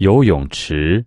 游泳池。